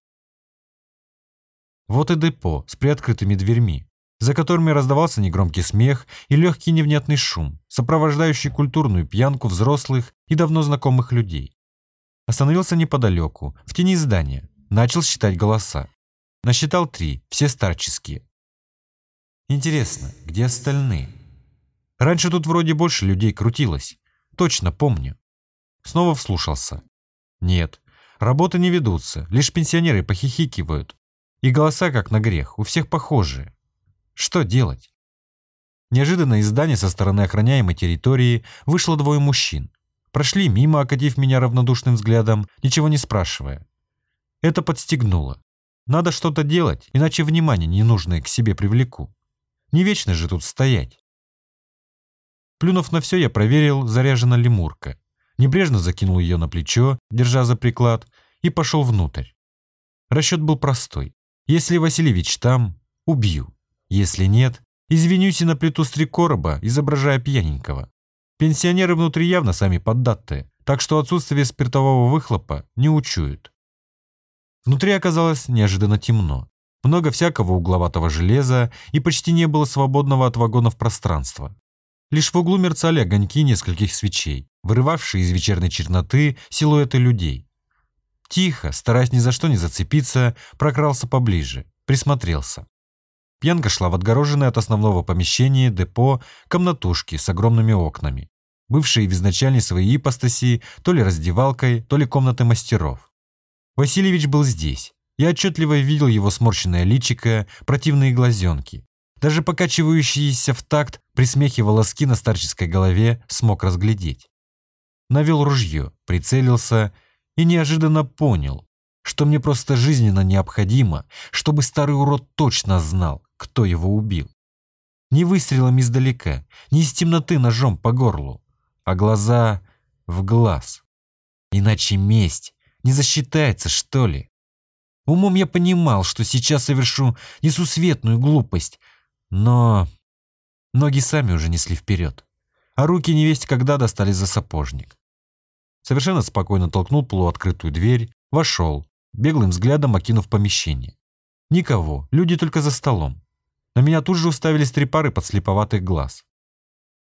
Вот и депо с приоткрытыми дверьми за которыми раздавался негромкий смех и легкий невнятный шум, сопровождающий культурную пьянку взрослых и давно знакомых людей. Остановился неподалеку, в тени здания, начал считать голоса. Насчитал три, все старческие. Интересно, где остальные? Раньше тут вроде больше людей крутилось. Точно помню. Снова вслушался. Нет, работы не ведутся, лишь пенсионеры похихикивают. И голоса, как на грех, у всех похожие. Что делать? Неожиданно из здания со стороны охраняемой территории вышло двое мужчин. Прошли мимо, окатив меня равнодушным взглядом, ничего не спрашивая. Это подстегнуло. Надо что-то делать, иначе внимание ненужное к себе привлеку. Не вечно же тут стоять. Плюнув на все, я проверил, заряжена ли мурка. Небрежно закинул ее на плечо, держа за приклад, и пошел внутрь. Расчет был простой. Если Васильевич там, убью. Если нет, извинюсь и наплету с три короба, изображая пьяненького. Пенсионеры внутри явно сами поддатые, так что отсутствие спиртового выхлопа не учуют. Внутри оказалось неожиданно темно. Много всякого угловатого железа и почти не было свободного от вагонов пространства. Лишь в углу мерцали огоньки нескольких свечей, вырывавшие из вечерней черноты силуэты людей. Тихо, стараясь ни за что не зацепиться, прокрался поближе, присмотрелся. Пьянка шла в отгороженное от основного помещения депо комнатушки с огромными окнами, бывшие в изначальной своей ипостаси то ли раздевалкой, то ли комнатой мастеров. Васильевич был здесь. Я отчетливо видел его сморщенное личико, противные глазенки. Даже покачивающиеся в такт при смехе волоски на старческой голове смог разглядеть. Навел ружье, прицелился и неожиданно понял, что мне просто жизненно необходимо, чтобы старый урод точно знал, кто его убил. Не выстрелом издалека, не из темноты ножом по горлу, а глаза в глаз. Иначе месть не засчитается, что ли? Умом я понимал, что сейчас совершу несусветную глупость, но ноги сами уже несли вперед, а руки невесть когда достали за сапожник. Совершенно спокойно толкнул полуоткрытую дверь, вошел, беглым взглядом окинув помещение. Никого, люди только за столом. На меня тут же уставились три пары подслеповатых глаз.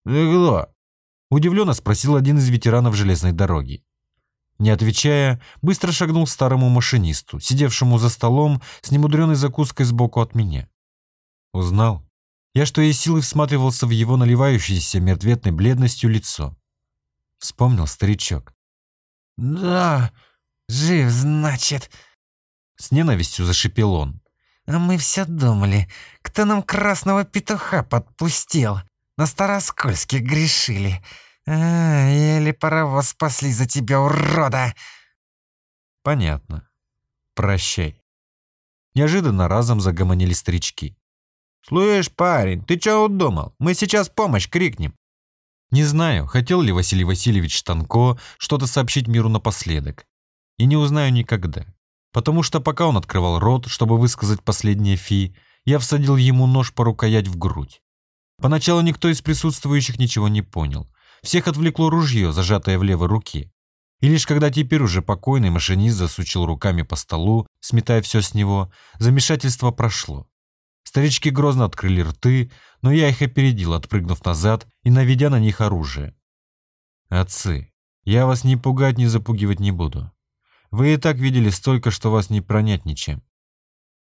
«Ты кто?» Удивленно спросил один из ветеранов железной дороги. Не отвечая, быстро шагнул к старому машинисту, сидевшему за столом с немудреной закуской сбоку от меня. Узнал. Я что из силы всматривался в его наливающееся мертветной бледностью лицо. Вспомнил старичок. «Да, жив, значит», — с ненавистью зашипел он. «А мы все думали, кто нам красного петуха подпустил. На Староскольске грешили. А, еле паровоз спасли за тебя, урода!» «Понятно. Прощай». Неожиданно разом загомонили старички. «Слышь, парень, ты чё удумал? Мы сейчас помощь крикнем». Не знаю, хотел ли Василий Васильевич Штанко что-то сообщить миру напоследок. И не узнаю никогда. Потому что пока он открывал рот, чтобы высказать последнее фи, я всадил ему нож по рукоять в грудь. Поначалу никто из присутствующих ничего не понял. Всех отвлекло ружье, зажатое в левой руке. И лишь когда теперь уже покойный машинист засучил руками по столу, сметая все с него, замешательство прошло. Старички грозно открыли рты, но я их опередил, отпрыгнув назад и наведя на них оружие. «Отцы, я вас ни пугать, ни запугивать не буду. Вы и так видели столько, что вас не пронять ничем.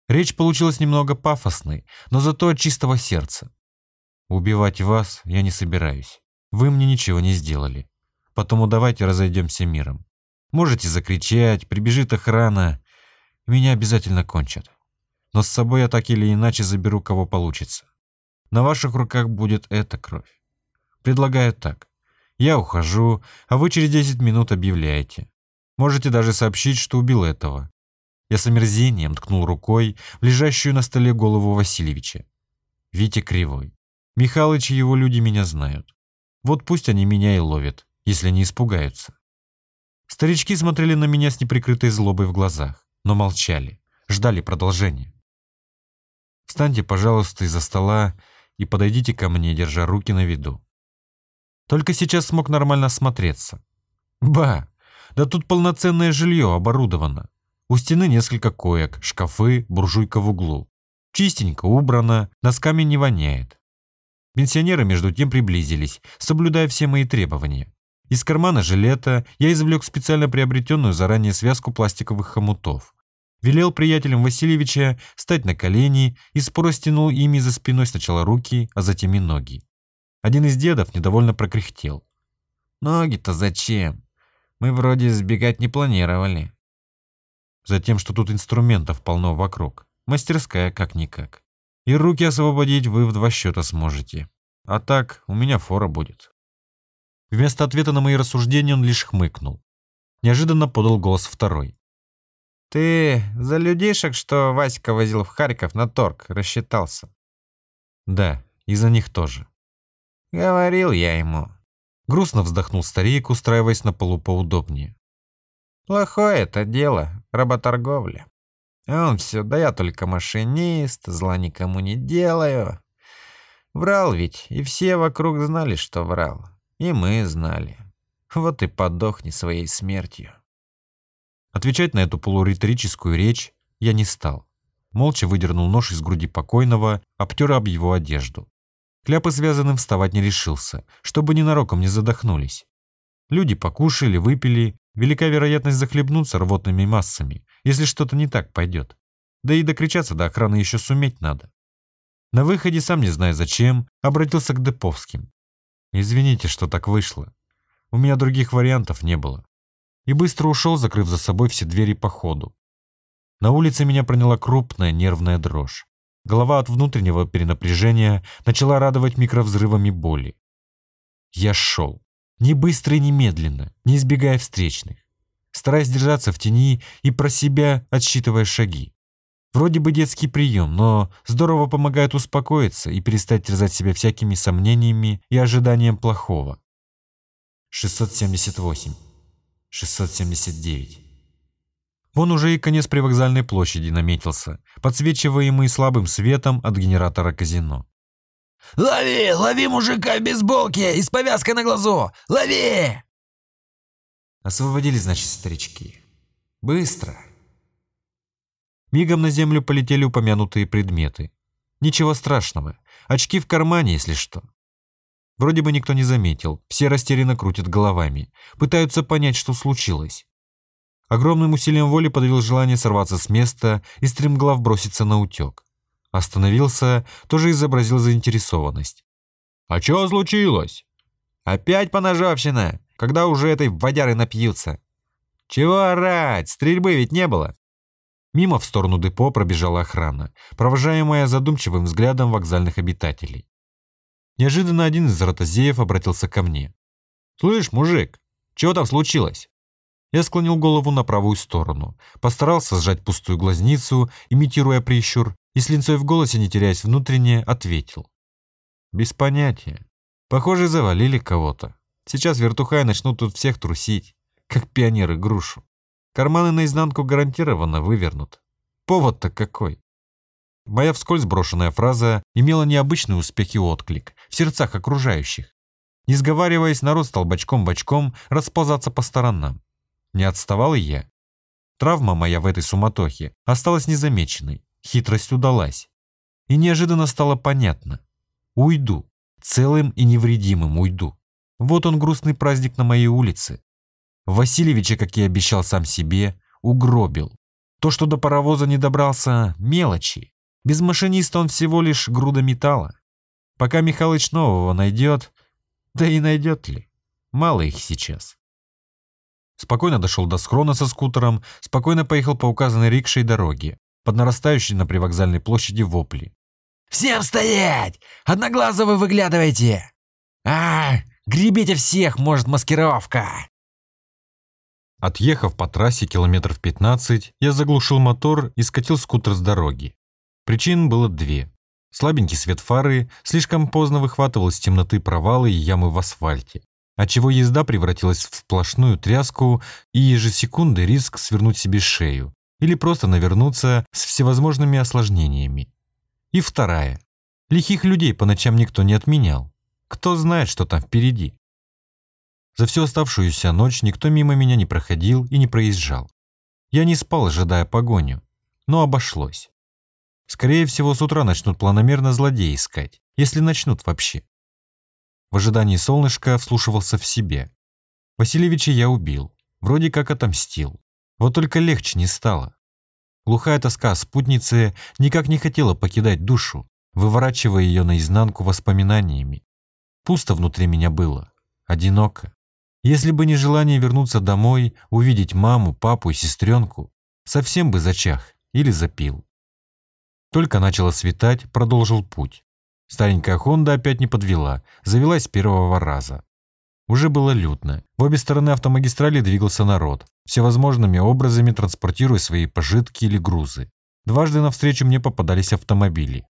Речь получилась немного пафосной, но зато от чистого сердца. Убивать вас я не собираюсь. Вы мне ничего не сделали. Потому давайте разойдемся миром. Можете закричать, прибежит охрана. Меня обязательно кончат. Но с собой я так или иначе заберу, кого получится. На ваших руках будет эта кровь. Предлагаю так. Я ухожу, а вы через 10 минут объявляете. Можете даже сообщить, что убил этого. Я с омерзением ткнул рукой в лежащую на столе голову Васильевича. Витя Кривой. Михалыч и его люди меня знают. Вот пусть они меня и ловят, если не испугаются. Старички смотрели на меня с неприкрытой злобой в глазах, но молчали, ждали продолжения. Встаньте, пожалуйста, из-за стола и подойдите ко мне, держа руки на виду. Только сейчас смог нормально осмотреться. Ба, да тут полноценное жилье оборудовано. У стены несколько коек, шкафы, буржуйка в углу. Чистенько убрано, носками не воняет. Пенсионеры между тем приблизились, соблюдая все мои требования. Из кармана жилета я извлек специально приобретенную заранее связку пластиковых хомутов. Велел приятелям Васильевича встать на колени и споро ими за спиной сначала руки, а затем и ноги. Один из дедов недовольно прокряхтел. «Ноги-то зачем? Мы вроде сбегать не планировали». Затем, что тут инструментов полно вокруг. Мастерская как-никак. И руки освободить вы в два счета сможете. А так, у меня фора будет. Вместо ответа на мои рассуждения он лишь хмыкнул. Неожиданно подал голос второй. «Ты за людишек, что Васька возил в Харьков на торг, рассчитался?» «Да, и за них тоже». «Говорил я ему». Грустно вздохнул старик, устраиваясь на полу поудобнее. «Плохое это дело, работорговля. Он все, да я только машинист, зла никому не делаю. Врал ведь, и все вокруг знали, что врал. И мы знали. Вот и подохни своей смертью. Отвечать на эту полуриторическую речь я не стал. Молча выдернул нож из груди покойного, обтер об его одежду. Кляпы связанным вставать не решился, чтобы ненароком не задохнулись. Люди покушали, выпили, велика вероятность захлебнуться рвотными массами, если что-то не так пойдет. Да и докричаться до охраны еще суметь надо. На выходе, сам не зная зачем, обратился к Деповским. «Извините, что так вышло. У меня других вариантов не было. И быстро ушел, закрыв за собой все двери по ходу. На улице меня проняла крупная нервная дрожь. Голова от внутреннего перенапряжения начала радовать микровзрывами боли. Я шел. Не быстро и не медленно, не избегая встречных. Стараясь держаться в тени и про себя отсчитывая шаги. Вроде бы детский прием, но здорово помогает успокоиться и перестать терзать себя всякими сомнениями и ожиданием плохого. 678. 679. Вон уже и конец привокзальной площади наметился, подсвечиваемый слабым светом от генератора казино. «Лови! Лови мужика в бейсболке и с повязкой на глазу! Лови!» Освободили, значит, старички. Быстро. Мигом на землю полетели упомянутые предметы. Ничего страшного. Очки в кармане, если что. Вроде бы никто не заметил, все растерянно крутят головами, пытаются понять, что случилось. Огромным усилием воли подавил желание сорваться с места и стремглав броситься на утек. Остановился, тоже изобразил заинтересованность. «А что случилось?» «Опять поножовщина, когда уже этой водяры напьются». «Чего орать? Стрельбы ведь не было». Мимо в сторону депо пробежала охрана, провожаемая задумчивым взглядом вокзальных обитателей. Неожиданно один из ротозеев обратился ко мне. «Слышь, мужик, чего там случилось?» Я склонил голову на правую сторону, постарался сжать пустую глазницу, имитируя прищур, и с линцой в голосе, не теряясь внутренне, ответил. «Без понятия. Похоже, завалили кого-то. Сейчас вертухай начнут тут всех трусить, как пионеры грушу. Карманы наизнанку гарантированно вывернут. Повод-то какой!» Моя вскользь брошенная фраза имела необычный успех и отклик в сердцах окружающих. Не сговариваясь, народ стал бочком-бочком расползаться по сторонам. Не отставал и я. Травма моя в этой суматохе осталась незамеченной, хитрость удалась. И неожиданно стало понятно. Уйду, целым и невредимым уйду. Вот он грустный праздник на моей улице. Васильевича, как я обещал сам себе, угробил. То, что до паровоза не добрался, мелочи. Без машиниста он всего лишь груда металла. Пока Михалыч нового найдет, да и найдет ли, мало их сейчас. Спокойно дошел до схрона со скутером, спокойно поехал по указанной рикшей дороге, под нарастающей на привокзальной площади вопли. «Всем стоять! Одноглазого вы выглядывайте! А, гребите всех, может, маскировка!» Отъехав по трассе километров 15, я заглушил мотор и скатил скутер с дороги. Причин было две. Слабенький свет фары слишком поздно выхватывал из темноты провалы и ямы в асфальте, отчего езда превратилась в сплошную тряску и ежесекунды риск свернуть себе шею или просто навернуться с всевозможными осложнениями. И вторая. Лихих людей по ночам никто не отменял. Кто знает, что там впереди. За всю оставшуюся ночь никто мимо меня не проходил и не проезжал. Я не спал, ожидая погоню, но обошлось. Скорее всего, с утра начнут планомерно злодеи искать, если начнут вообще. В ожидании солнышка вслушивался в себе. Васильевича я убил, вроде как отомстил. Вот только легче не стало. Глухая тоска спутницы никак не хотела покидать душу, выворачивая ее наизнанку воспоминаниями. Пусто внутри меня было, одиноко. Если бы не желание вернуться домой, увидеть маму, папу и сестренку, совсем бы зачах или запил. Только начало светать, продолжил путь. Старенькая Хонда опять не подвела, завелась с первого раза. Уже было лютно. В обе стороны автомагистрали двигался народ, всевозможными образами транспортируя свои пожитки или грузы. Дважды навстречу мне попадались автомобили.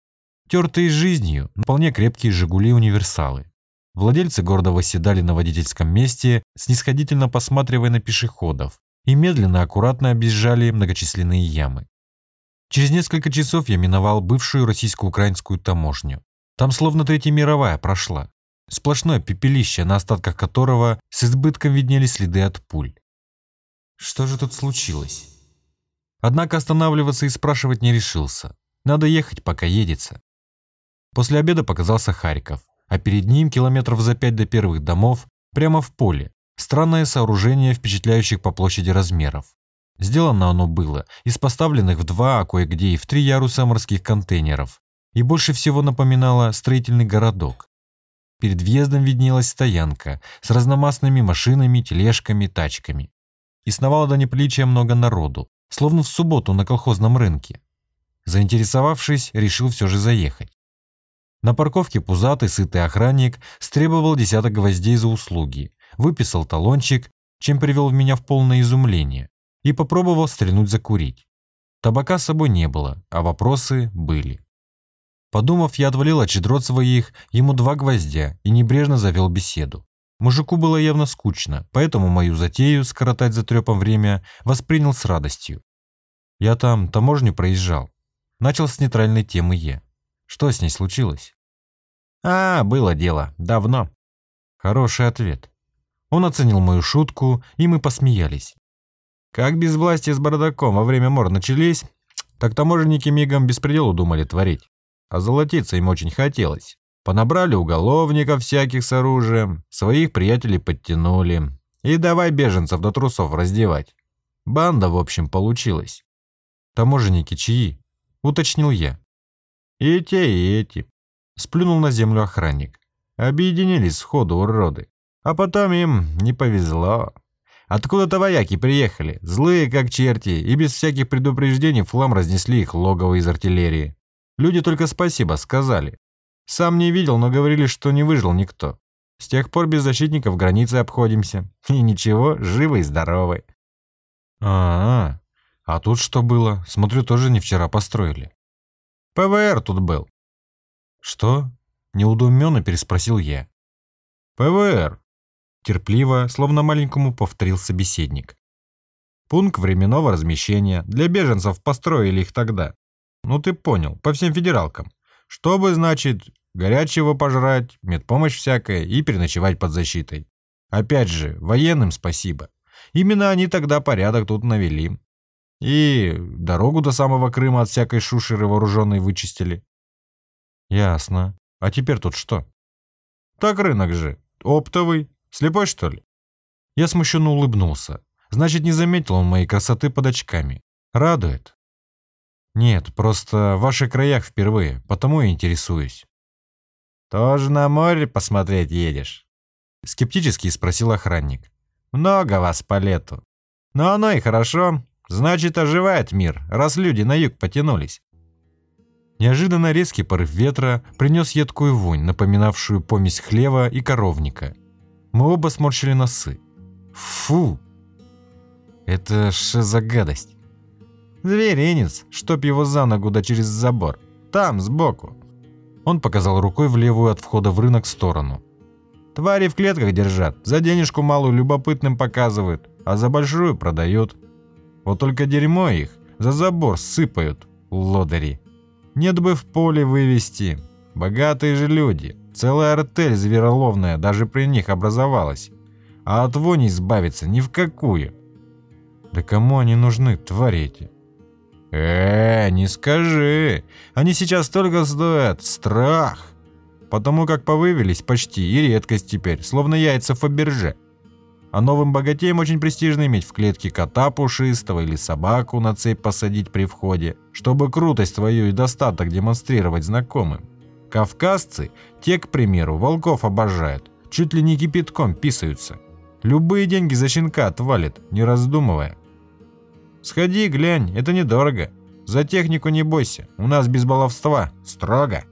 Тертые жизнью, но вполне крепкие «Жигули-универсалы». Владельцы гордо восседали на водительском месте, снисходительно посматривая на пешеходов, и медленно, аккуратно объезжали многочисленные ямы. Через несколько часов я миновал бывшую российско-украинскую таможню. Там словно Третья мировая прошла. Сплошное пепелище, на остатках которого с избытком виднелись следы от пуль. Что же тут случилось? Однако останавливаться и спрашивать не решился. Надо ехать, пока едется. После обеда показался Харьков, а перед ним, километров за пять до первых домов, прямо в поле, странное сооружение впечатляющих по площади размеров. Сделано оно было из поставленных в два, а кое-где и в три яруса морских контейнеров, и больше всего напоминало строительный городок. Перед въездом виднелась стоянка с разномастными машинами, тележками, тачками. И сновало до неприличия много народу, словно в субботу на колхозном рынке. Заинтересовавшись, решил все же заехать. На парковке пузатый, сытый охранник стребовал десяток гвоздей за услуги, выписал талончик, чем привел меня в полное изумление, и попробовал стрельнуть закурить. Табака с собой не было, а вопросы были. Подумав, я отвалил от щедрот своих ему два гвоздя и небрежно завел беседу. Мужику было явно скучно, поэтому мою затею скоротать за трепом время воспринял с радостью. Я там таможню проезжал. Начал с нейтральной темы я. Что с ней случилось? А, было дело. Давно. Хороший ответ. Он оценил мою шутку, и мы посмеялись. Как без власти с бардаком во время мор начались, так таможенники мигом беспределу думали творить. А золотиться им очень хотелось. Понабрали уголовников всяких с оружием, своих приятелей подтянули. И давай беженцев до трусов раздевать. Банда, в общем, получилась. Таможенники чьи? Уточнил я. И те, и эти. Сплюнул на землю охранник. Объединились сходу уроды. А потом им не повезло. Откуда-то вояки приехали, злые как черти, и без всяких предупреждений флам разнесли их логово из артиллерии. Люди только спасибо сказали. Сам не видел, но говорили, что не выжил никто. С тех пор без защитников границы обходимся. И ничего, живы и здоровы. А, -а, а тут что было? Смотрю, тоже не вчера построили. ПВР тут был. Что? Неудуменно переспросил я. ПВР. Терпеливо, словно маленькому повторил собеседник. Пункт временного размещения. Для беженцев построили их тогда. Ну ты понял, по всем федералкам. Чтобы, значит, горячего пожрать, медпомощь всякая и переночевать под защитой. Опять же, военным спасибо. Именно они тогда порядок тут навели. И дорогу до самого Крыма от всякой шушеры вооруженной вычистили. Ясно. А теперь тут что? Так рынок же. Оптовый. Слепой, что ли? Я смущенно улыбнулся. Значит, не заметил он моей красоты под очками. Радует. «Нет, просто в ваших краях впервые, потому и интересуюсь». «Тоже на море посмотреть едешь?» Скептически спросил охранник. «Много вас по лету. Но оно и хорошо. Значит, оживает мир, раз люди на юг потянулись». Неожиданно резкий порыв ветра принес едкую вонь, напоминавшую помесь хлева и коровника. Мы оба сморщили носы. «Фу! Это что за гадость?» Зверинец, чтоб его за ногу да через забор. Там, сбоку. Он показал рукой в левую от входа в рынок сторону. Твари в клетках держат, за денежку малую любопытным показывают, а за большую продают. Вот только дерьмо их за забор сыпают, лодыри. Нет бы в поле вывести. Богатые же люди. Целая артель звероловная даже при них образовалась. А от вони избавиться ни в какую. Да кому они нужны, твари эти? «Э, не скажи. Они сейчас только стоят. Страх. Потому как повывелись почти и редкость теперь, словно яйца Фаберже. А новым богатеям очень престижно иметь в клетке кота пушистого или собаку на цепь посадить при входе, чтобы крутость твою и достаток демонстрировать знакомым. Кавказцы, те, к примеру, волков обожают, чуть ли не кипятком писаются. Любые деньги за щенка отвалит, не раздумывая. Сходи, глянь, это недорого. За технику не бойся, у нас без баловства, строго.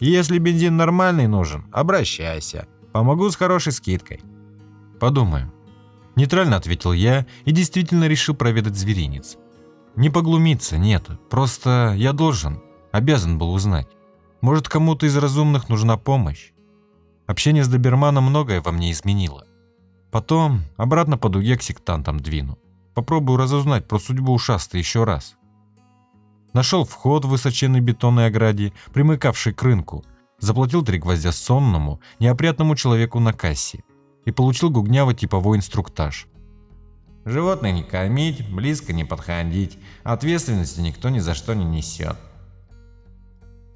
Если бензин нормальный нужен, обращайся. Помогу с хорошей скидкой. Подумаю. Нейтрально ответил я и действительно решил проведать зверинец. Не поглумиться, нет, просто я должен, обязан был узнать. Может, кому-то из разумных нужна помощь. Общение с доберманом многое во мне изменило. Потом обратно по дуге к сектантам двину. Попробую разузнать про судьбу ушастой еще раз. Нашел вход в высоченной бетонной ограде, примыкавший к рынку, заплатил три гвоздя сонному, неопрятному человеку на кассе и получил гугняво-типовой инструктаж. Животных не кормить, близко не подходить, ответственности никто ни за что не несет.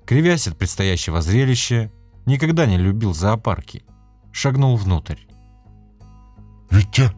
Кривясь от предстоящего зрелища, никогда не любил зоопарки. Шагнул внутрь. «Витя,